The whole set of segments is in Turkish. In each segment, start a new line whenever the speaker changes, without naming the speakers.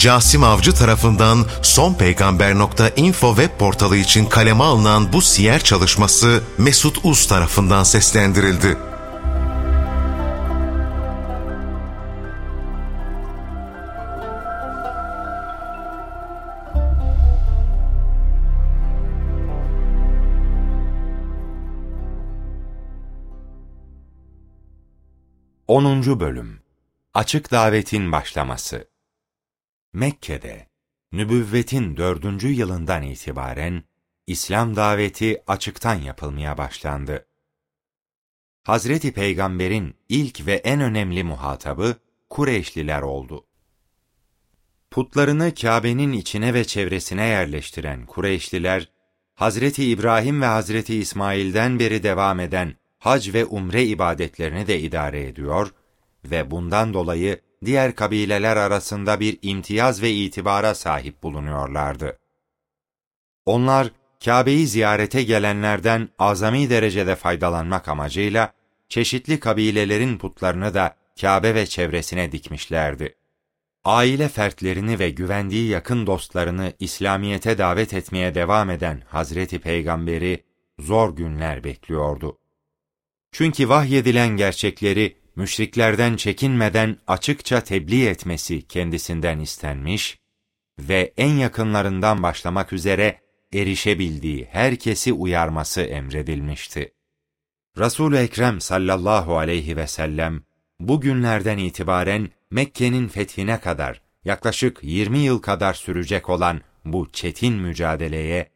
Casim Avcı tarafından sonpeygamber.info web portalı için kaleme alınan bu siyer çalışması Mesut Uz tarafından seslendirildi.
Onuncu Bölüm Açık Davetin Başlaması Mekke'de nübüvvetin dördüncü yılından itibaren İslam daveti açıktan yapılmaya başlandı. Hazreti Peygamber'in ilk ve en önemli muhatabı Kureyşliler oldu. Putlarını Kabe'nin içine ve çevresine yerleştiren Kureyşliler, Hazreti İbrahim ve Hazreti İsmail'den beri devam eden hac ve umre ibadetlerini de idare ediyor ve bundan dolayı diğer kabileler arasında bir imtiyaz ve itibara sahip bulunuyorlardı. Onlar, Kabe'yi ziyarete gelenlerden azami derecede faydalanmak amacıyla, çeşitli kabilelerin putlarını da Kabe ve çevresine dikmişlerdi. Aile fertlerini ve güvendiği yakın dostlarını İslamiyete davet etmeye devam eden Hazreti Peygamberi zor günler bekliyordu. Çünkü vahyedilen gerçekleri müşriklerden çekinmeden açıkça tebliğ etmesi kendisinden istenmiş ve en yakınlarından başlamak üzere erişebildiği herkesi uyarması emredilmişti. Resul-i Ekrem sallallahu aleyhi ve sellem bu günlerden itibaren Mekke'nin fethine kadar yaklaşık 20 yıl kadar sürecek olan bu çetin mücadeleye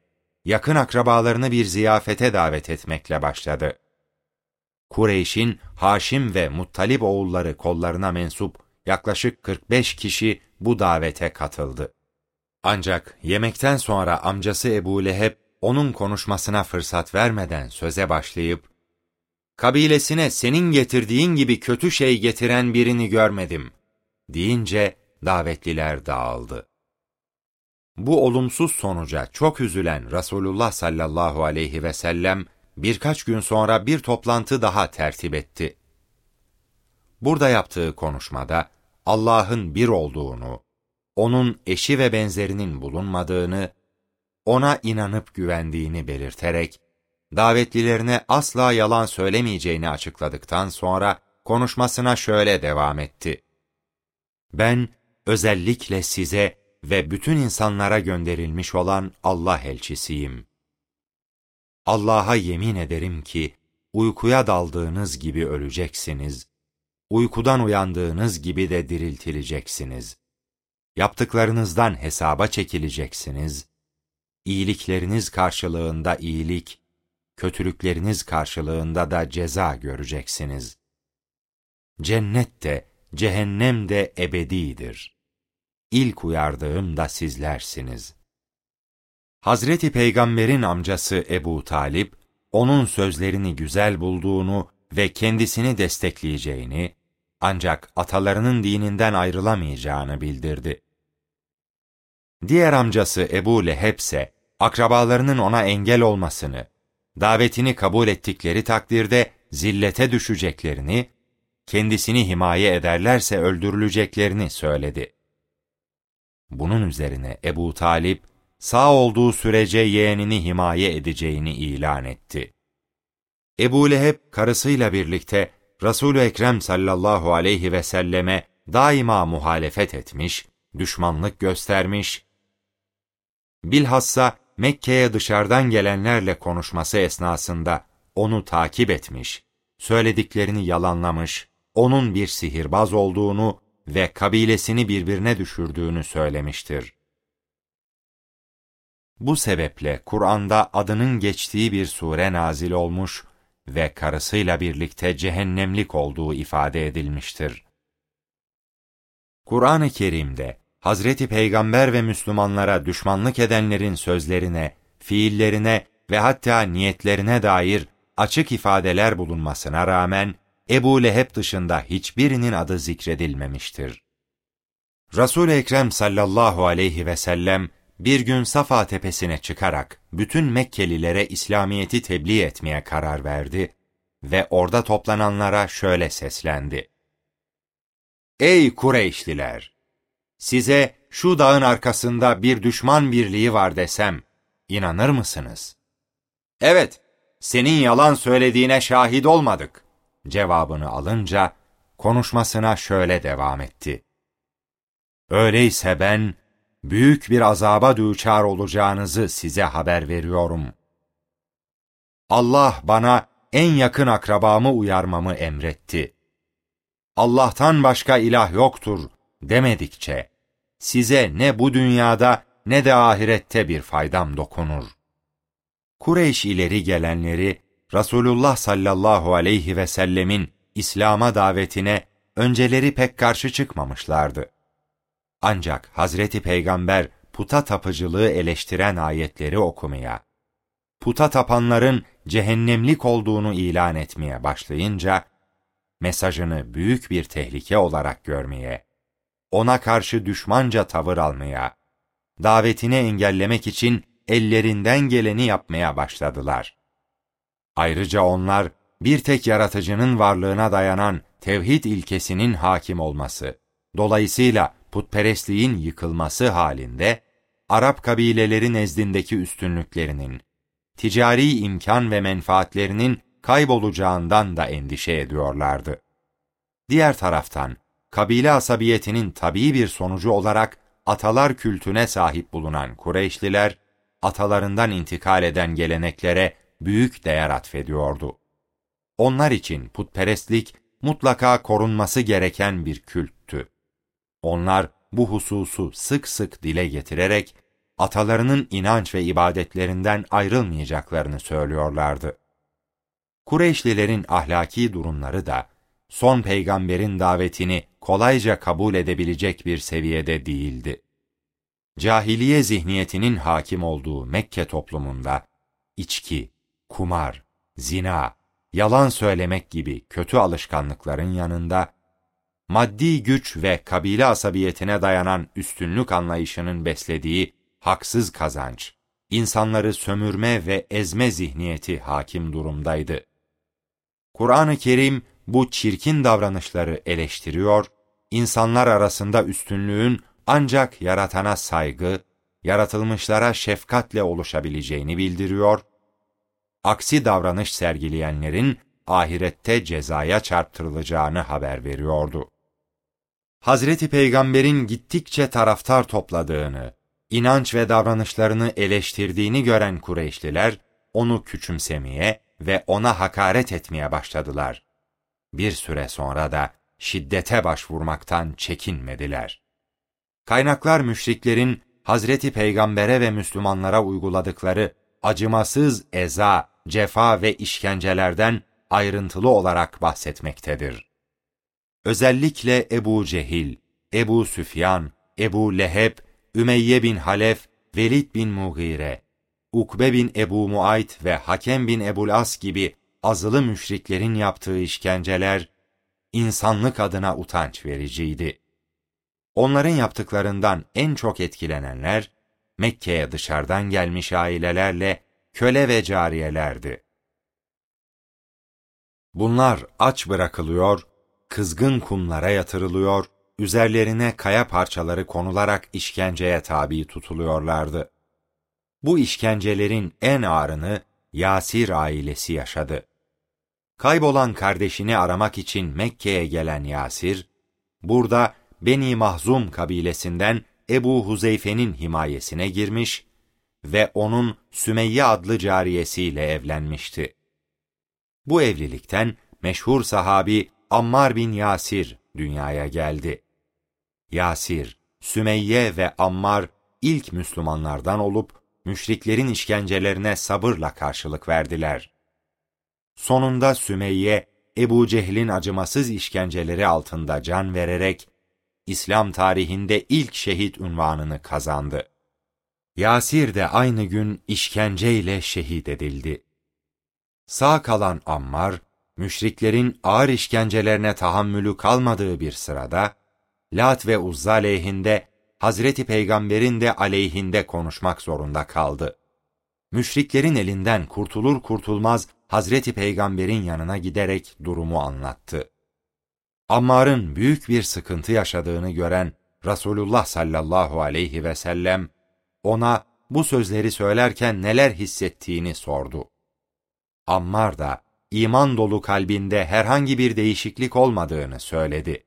yakın akrabalarını bir ziyafete davet etmekle başladı. Kureyş'in Haşim ve Muttalip oğulları kollarına mensup yaklaşık 45 kişi bu davete katıldı. Ancak yemekten sonra amcası Ebu Leheb onun konuşmasına fırsat vermeden söze başlayıp, kabilesine senin getirdiğin gibi kötü şey getiren birini görmedim, deyince davetliler dağıldı. Bu olumsuz sonuca çok üzülen Resulullah sallallahu aleyhi ve sellem, birkaç gün sonra bir toplantı daha tertip etti. Burada yaptığı konuşmada Allah'ın bir olduğunu, onun eşi ve benzerinin bulunmadığını, ona inanıp güvendiğini belirterek, davetlilerine asla yalan söylemeyeceğini açıkladıktan sonra konuşmasına şöyle devam etti. Ben özellikle size ve bütün insanlara gönderilmiş olan Allah elçisiyim. Allah'a yemin ederim ki uykuya daldığınız gibi öleceksiniz. Uykudan uyandığınız gibi de diriltileceksiniz. Yaptıklarınızdan hesaba çekileceksiniz. İyilikleriniz karşılığında iyilik, kötülükleriniz karşılığında da ceza göreceksiniz. Cennet de, cehennem de ebedidir. İlk uyardığım da sizlersiniz.'' Hazreti Peygamber'in amcası Ebu Talip, onun sözlerini güzel bulduğunu ve kendisini destekleyeceğini, ancak atalarının dininden ayrılamayacağını bildirdi. Diğer amcası Ebu Leheb ise, akrabalarının ona engel olmasını, davetini kabul ettikleri takdirde zillete düşeceklerini, kendisini himaye ederlerse öldürüleceklerini söyledi. Bunun üzerine Ebu Talip, sağ olduğu sürece yeğenini himaye edeceğini ilan etti. Ebu Leheb karısıyla birlikte Resul-ü Ekrem sallallahu aleyhi ve selleme daima muhalefet etmiş, düşmanlık göstermiş, bilhassa Mekke'ye dışarıdan gelenlerle konuşması esnasında onu takip etmiş, söylediklerini yalanlamış, onun bir sihirbaz olduğunu ve kabilesini birbirine düşürdüğünü söylemiştir. Bu sebeple Kur'an'da adının geçtiği bir sure nazil olmuş ve karısıyla birlikte cehennemlik olduğu ifade edilmiştir. Kur'an-ı Kerim'de Hazreti Peygamber ve Müslümanlara düşmanlık edenlerin sözlerine, fiillerine ve hatta niyetlerine dair açık ifadeler bulunmasına rağmen Ebu Leheb dışında hiçbirinin adı zikredilmemiştir. Resul-i Ekrem sallallahu aleyhi ve sellem bir gün Safa tepesine çıkarak bütün Mekkelilere İslamiyet'i tebliğ etmeye karar verdi ve orada toplananlara şöyle seslendi. Ey Kureyşliler! Size şu dağın arkasında bir düşman birliği var desem, inanır mısınız? Evet, senin yalan söylediğine şahit olmadık cevabını alınca konuşmasına şöyle devam etti. Öyleyse ben büyük bir azaba düçar olacağınızı size haber veriyorum. Allah bana en yakın akrabamı uyarmamı emretti. Allah'tan başka ilah yoktur demedikçe, size ne bu dünyada ne de ahirette bir faydam dokunur. Kureyş ileri gelenleri, Resulullah sallallahu aleyhi ve sellemin İslam'a davetine önceleri pek karşı çıkmamışlardı. Ancak Hazreti Peygamber puta tapıcılığı eleştiren ayetleri okumaya, puta tapanların cehennemlik olduğunu ilan etmeye başlayınca, mesajını büyük bir tehlike olarak görmeye, ona karşı düşmanca tavır almaya, davetini engellemek için ellerinden geleni yapmaya başladılar. Ayrıca onlar, bir tek yaratıcının varlığına dayanan tevhid ilkesinin hakim olması, dolayısıyla putperestliğin yıkılması halinde, Arap kabileleri nezdindeki üstünlüklerinin, ticari imkan ve menfaatlerinin kaybolacağından da endişe ediyorlardı. Diğer taraftan, kabile asabiyetinin tabii bir sonucu olarak atalar kültüne sahip bulunan Kureyşliler, atalarından intikal eden geleneklere büyük değer atfediyordu. Onlar için putperestlik mutlaka korunması gereken bir külttü. Onlar bu hususu sık sık dile getirerek atalarının inanç ve ibadetlerinden ayrılmayacaklarını söylüyorlardı. Kureyşlilerin ahlaki durumları da son peygamberin davetini kolayca kabul edebilecek bir seviyede değildi. Cahiliye zihniyetinin hakim olduğu Mekke toplumunda içki, kumar, zina, yalan söylemek gibi kötü alışkanlıkların yanında maddi güç ve kabile asabiyetine dayanan üstünlük anlayışının beslediği haksız kazanç, insanları sömürme ve ezme zihniyeti hakim durumdaydı. Kur'an-ı Kerim bu çirkin davranışları eleştiriyor, insanlar arasında üstünlüğün ancak yaratana saygı, yaratılmışlara şefkatle oluşabileceğini bildiriyor, aksi davranış sergileyenlerin ahirette cezaya çarptırılacağını haber veriyordu. Hazreti Peygamber'in gittikçe taraftar topladığını, inanç ve davranışlarını eleştirdiğini gören Kureyşliler, onu küçümsemeye ve ona hakaret etmeye başladılar. Bir süre sonra da şiddete başvurmaktan çekinmediler. Kaynaklar müşriklerin Hazreti Peygamber'e ve Müslümanlara uyguladıkları acımasız eza, cefa ve işkencelerden ayrıntılı olarak bahsetmektedir. Özellikle Ebu Cehil, Ebu Süfyan, Ebu Leheb, Ümeyye bin Halef, Velid bin Mughire, Ukbe bin Ebu Muayt ve Hakem bin Ebul As gibi azılı müşriklerin yaptığı işkenceler, insanlık adına utanç vericiydi. Onların yaptıklarından en çok etkilenenler, Mekke'ye dışarıdan gelmiş ailelerle köle ve cariyelerdi. Bunlar aç bırakılıyor, kızgın kumlara yatırılıyor, üzerlerine kaya parçaları konularak işkenceye tabi tutuluyorlardı. Bu işkencelerin en ağırını Yasir ailesi yaşadı. Kaybolan kardeşini aramak için Mekke'ye gelen Yasir, burada Beni Mahzum kabilesinden Ebu Huzeyfe'nin himayesine girmiş ve onun Sümeyye adlı cariyesiyle evlenmişti. Bu evlilikten meşhur sahabi Ammar bin Yasir dünyaya geldi. Yasir, Sümeyye ve Ammar ilk Müslümanlardan olup müşriklerin işkencelerine sabırla karşılık verdiler. Sonunda Sümeyye, Ebu Cehil'in acımasız işkenceleri altında can vererek İslam tarihinde ilk şehit unvanını kazandı. Yasir de aynı gün işkenceyle şehit edildi. Sağ kalan Ammar, müşriklerin ağır işkencelerine tahammülü kalmadığı bir sırada, Lat ve Uzza aleyhinde, Hazreti Peygamber'in de aleyhinde konuşmak zorunda kaldı. Müşriklerin elinden kurtulur kurtulmaz Hazreti Peygamber'in yanına giderek durumu anlattı. Ammar'ın büyük bir sıkıntı yaşadığını gören Resulullah sallallahu aleyhi ve sellem ona bu sözleri söylerken neler hissettiğini sordu. Ammar da iman dolu kalbinde herhangi bir değişiklik olmadığını söyledi.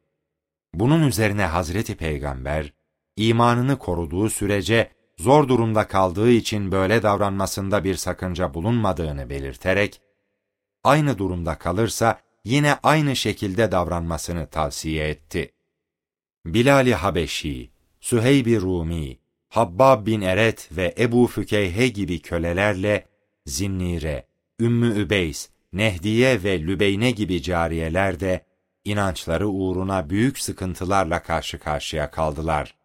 Bunun üzerine Hazreti Peygamber, imanını koruduğu sürece zor durumda kaldığı için böyle davranmasında bir sakınca bulunmadığını belirterek, aynı durumda kalırsa yine aynı şekilde davranmasını tavsiye etti. Bilal-i Habeşi, Süheyb-i Rumi, Habbab bin Eret ve Ebu Fükeyhe gibi kölelerle Zinnire, Ümmü Übeys, Nehdiye ve Lübeyne gibi cariyeler de inançları uğruna büyük sıkıntılarla karşı karşıya kaldılar.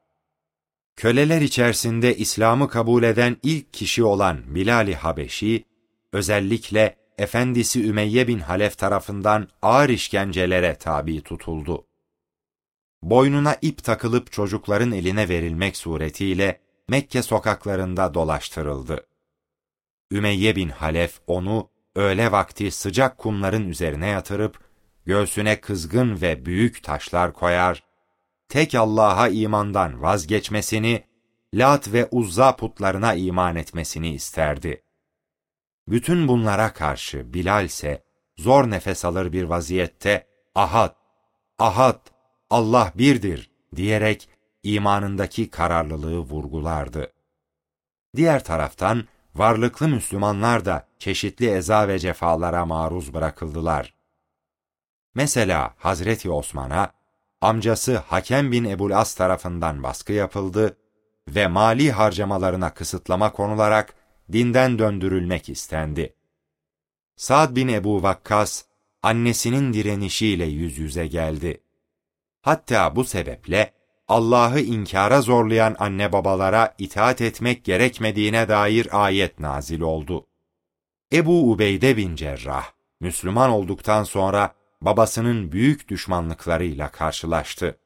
Köleler içerisinde İslam'ı kabul eden ilk kişi olan Bilal-i Habeşi, özellikle efendisi Ümeyye bin Halef tarafından ağır işkencelere tabi tutuldu. Boynuna ip takılıp çocukların eline verilmek suretiyle Mekke sokaklarında dolaştırıldı. Ümeyye bin Halef onu öğle vakti sıcak kumların üzerine yatırıp göğsüne kızgın ve büyük taşlar koyar, tek Allah'a imandan vazgeçmesini, Lat ve Uzza putlarına iman etmesini isterdi. Bütün bunlara karşı Bilal ise zor nefes alır bir vaziyette ahad, ahad, Allah birdir diyerek imanındaki kararlılığı vurgulardı. Diğer taraftan varlıklı Müslümanlar da çeşitli eza ve cefalara maruz bırakıldılar. Mesela Hazreti Osman'a amcası Hakem bin Ebul As tarafından baskı yapıldı ve mali harcamalarına kısıtlama konularak dinden döndürülmek istendi. Sa'd bin Ebu Vakkas, annesinin direnişiyle yüz yüze geldi. Hatta bu sebeple Allah'ı inkara zorlayan anne babalara itaat etmek gerekmediğine dair ayet nazil oldu. Ebu Ubeyde bin Cerrah, Müslüman olduktan sonra babasının büyük düşmanlıklarıyla karşılaştı.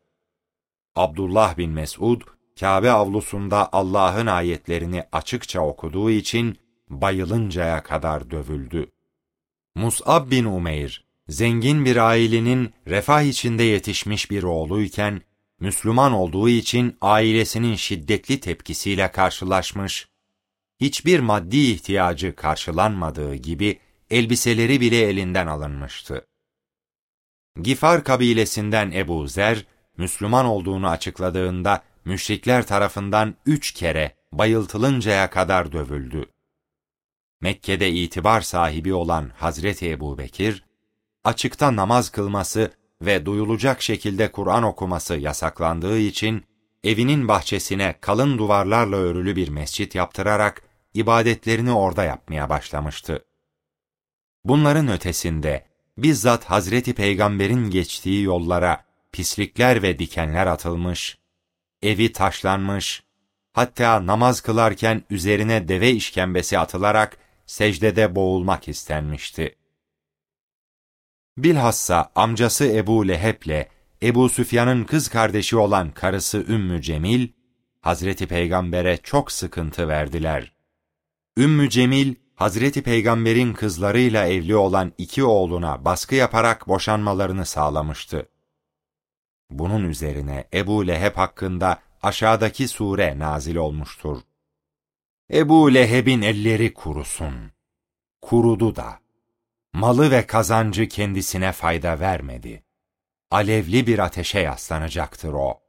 Abdullah bin Mesud, Kabe avlusunda Allah'ın ayetlerini açıkça okuduğu için bayılıncaya kadar dövüldü. Mus'ab bin Umeyr, zengin bir ailenin refah içinde yetişmiş bir oğluyken, Müslüman olduğu için ailesinin şiddetli tepkisiyle karşılaşmış, hiçbir maddi ihtiyacı karşılanmadığı gibi elbiseleri bile elinden alınmıştı. Gifar kabilesinden Ebu Zer, Müslüman olduğunu açıkladığında müşrikler tarafından üç kere bayıltılıncaya kadar dövüldü. Mekke'de itibar sahibi olan Hazreti Ebu Bekir, açıkta namaz kılması ve duyulacak şekilde Kur'an okuması yasaklandığı için, evinin bahçesine kalın duvarlarla örülü bir mescit yaptırarak ibadetlerini orada yapmaya başlamıştı. Bunların ötesinde bizzat Hazreti Peygamber'in geçtiği yollara pislikler ve dikenler atılmış, evi taşlanmış, hatta namaz kılarken üzerine deve işkembesi atılarak secdede boğulmak istenmişti. Bilhassa amcası Ebu Leheb'le Ebu Süfyan'ın kız kardeşi olan karısı Ümmü Cemil, Hazreti Peygamber'e çok sıkıntı verdiler. Ümmü Cemil, Hazreti Peygamber'in kızlarıyla evli olan iki oğluna baskı yaparak boşanmalarını sağlamıştı. Bunun üzerine Ebu Leheb hakkında aşağıdaki sure nazil olmuştur. Ebu Leheb'in elleri kurusun. Kurudu da. Malı ve kazancı kendisine fayda vermedi. Alevli bir ateşe yaslanacaktır o.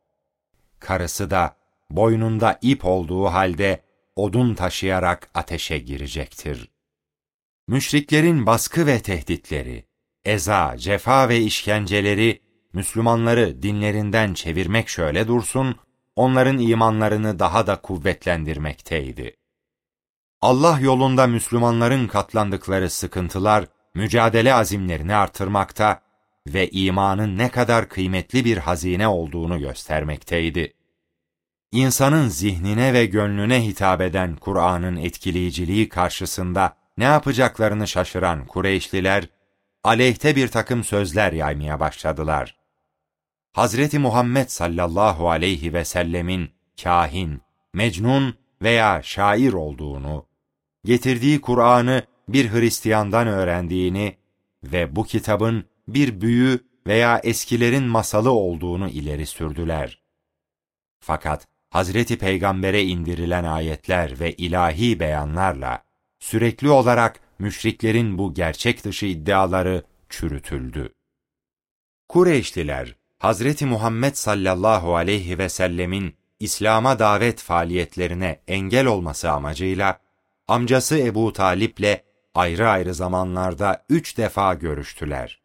Karısı da boynunda ip olduğu halde odun taşıyarak ateşe girecektir. Müşriklerin baskı ve tehditleri, eza, cefa ve işkenceleri Müslümanları dinlerinden çevirmek şöyle dursun, onların imanlarını daha da kuvvetlendirmekteydi. Allah yolunda Müslümanların katlandıkları sıkıntılar, mücadele azimlerini artırmakta ve imanın ne kadar kıymetli bir hazine olduğunu göstermekteydi. İnsanın zihnine ve gönlüne hitap eden Kur'an'ın etkileyiciliği karşısında ne yapacaklarını şaşıran Kureyşliler, aleyhte bir takım sözler yaymaya başladılar. Hazreti Muhammed sallallahu aleyhi ve sellemin kahin, mecnun veya şair olduğunu, getirdiği Kur'an'ı bir Hristiyandan öğrendiğini ve bu kitabın bir büyü veya eskilerin masalı olduğunu ileri sürdüler. Fakat Hazreti Peygamber'e indirilen ayetler ve ilahi beyanlarla sürekli olarak müşriklerin bu gerçek dışı iddiaları çürütüldü. Kureyşliler, Hazreti Muhammed sallallahu aleyhi ve sellemin İslam'a davet faaliyetlerine engel olması amacıyla amcası Ebu Talip'le ayrı ayrı zamanlarda üç defa görüştüler.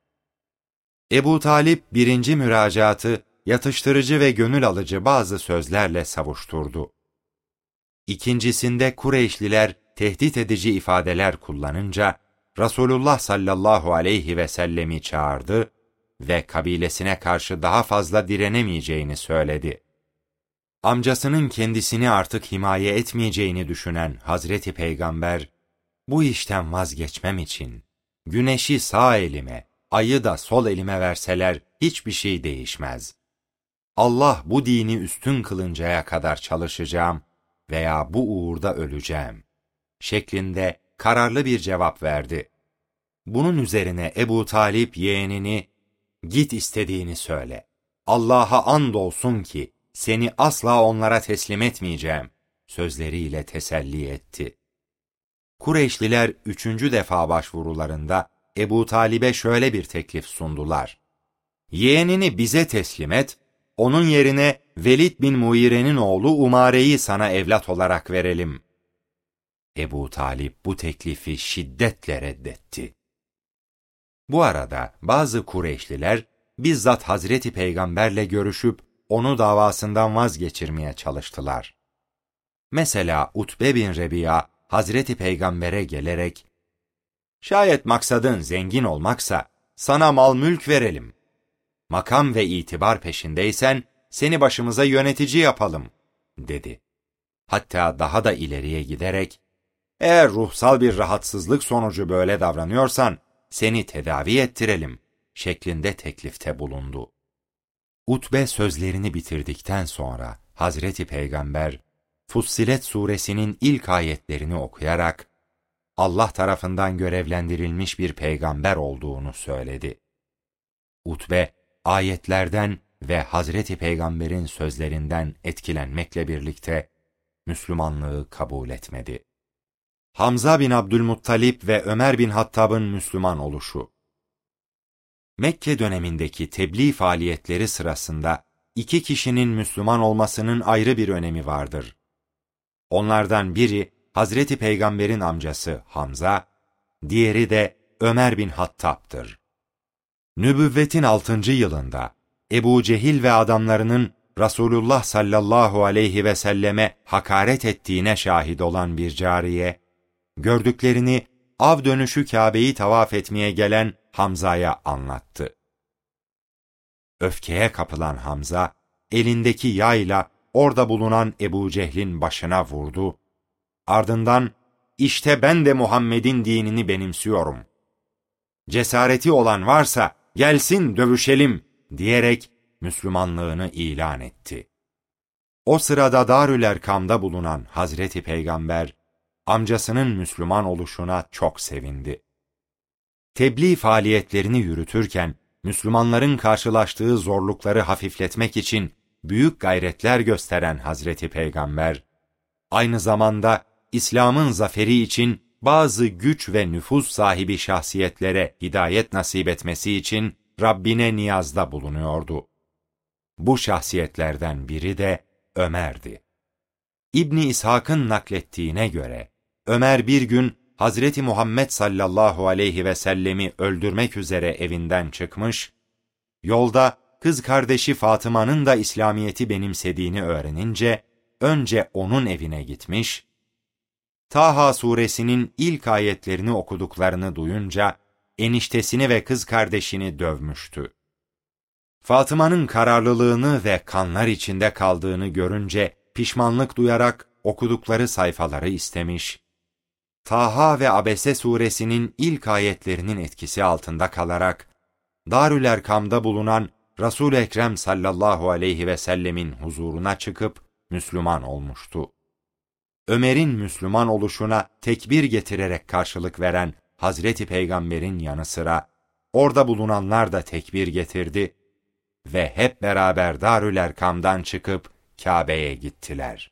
Ebu Talip birinci müracaatı yatıştırıcı ve gönül alıcı bazı sözlerle savuşturdu. İkincisinde Kureyşliler tehdit edici ifadeler kullanınca Resulullah sallallahu aleyhi ve sellemi çağırdı ve kabilesine karşı daha fazla direnemeyeceğini söyledi. Amcasının kendisini artık himaye etmeyeceğini düşünen Hazreti Peygamber, bu işten vazgeçmem için güneşi sağ elime, ayı da sol elime verseler hiçbir şey değişmez. Allah bu dini üstün kılıncaya kadar çalışacağım veya bu uğurda öleceğim şeklinde kararlı bir cevap verdi. Bunun üzerine Ebu Talip yeğenini, git istediğini söyle. Allah'a andolsun ki seni asla onlara teslim etmeyeceğim sözleriyle teselli etti. Kureyşliler üçüncü defa başvurularında Ebu Talib'e şöyle bir teklif sundular. Yeğenini bize teslim et, onun yerine Velid bin Muire'nin oğlu Umare'yi sana evlat olarak verelim. Ebu Talip bu teklifi şiddetle reddetti. Bu arada bazı Kureyşliler bizzat Hazreti Peygamberle görüşüp onu davasından vazgeçirmeye çalıştılar. Mesela Utbe bin Rebiya Hazreti Peygamber'e gelerek Şayet maksadın zengin olmaksa sana mal mülk verelim. Makam ve itibar peşindeysen seni başımıza yönetici yapalım dedi. Hatta daha da ileriye giderek eğer ruhsal bir rahatsızlık sonucu böyle davranıyorsan seni tedavi ettirelim şeklinde teklifte bulundu. Utbe sözlerini bitirdikten sonra Hazreti Peygamber Fussilet suresinin ilk ayetlerini okuyarak Allah tarafından görevlendirilmiş bir peygamber olduğunu söyledi. Utbe ayetlerden ve Hazreti Peygamber'in sözlerinden etkilenmekle birlikte Müslümanlığı kabul etmedi. Hamza bin Abdülmuttalip ve Ömer bin Hattab'ın Müslüman oluşu Mekke dönemindeki tebliğ faaliyetleri sırasında iki kişinin Müslüman olmasının ayrı bir önemi vardır. Onlardan biri Hazreti Peygamber'in amcası Hamza, diğeri de Ömer bin Hattab'dır. Nübüvvetin altıncı yılında Ebu Cehil ve adamlarının Resulullah sallallahu aleyhi ve selleme hakaret ettiğine şahit olan bir cariye, gördüklerini av dönüşü Kabe'yi tavaf etmeye gelen Hamza'ya anlattı. Öfkeye kapılan Hamza, elindeki yayla orada bulunan Ebu Cehil'in başına vurdu. Ardından, işte ben de Muhammed'in dinini benimsiyorum. Cesareti olan varsa gelsin dövüşelim diyerek Müslümanlığını ilan etti. O sırada Darül Erkam'da bulunan Hazreti Peygamber, amcasının Müslüman oluşuna çok sevindi. Tebliğ faaliyetlerini yürütürken, Müslümanların karşılaştığı zorlukları hafifletmek için büyük gayretler gösteren Hazreti Peygamber, aynı zamanda İslam'ın zaferi için bazı güç ve nüfuz sahibi şahsiyetlere hidayet nasip etmesi için Rabbine niyazda bulunuyordu. Bu şahsiyetlerden biri de Ömer'di. İbni İshak'ın naklettiğine göre, Ömer bir gün Hazreti Muhammed sallallahu aleyhi ve sellemi öldürmek üzere evinden çıkmış, yolda kız kardeşi Fatıma'nın da İslamiyet'i benimsediğini öğrenince, önce onun evine gitmiş, Taha suresinin ilk ayetlerini okuduklarını duyunca, eniştesini ve kız kardeşini dövmüştü. Fatıma'nın kararlılığını ve kanlar içinde kaldığını görünce pişmanlık duyarak okudukları sayfaları istemiş, Taha ve Abese suresinin ilk ayetlerinin etkisi altında kalarak, Darül Erkam'da bulunan Resul Ekrem sallallahu aleyhi ve sellemin huzuruna çıkıp Müslüman olmuştu. Ömer'in Müslüman oluşuna tekbir getirerek karşılık veren Hazreti Peygamber'in yanı sıra orada bulunanlar da tekbir getirdi ve hep beraber Darül Erkam'dan çıkıp Kabe'ye gittiler.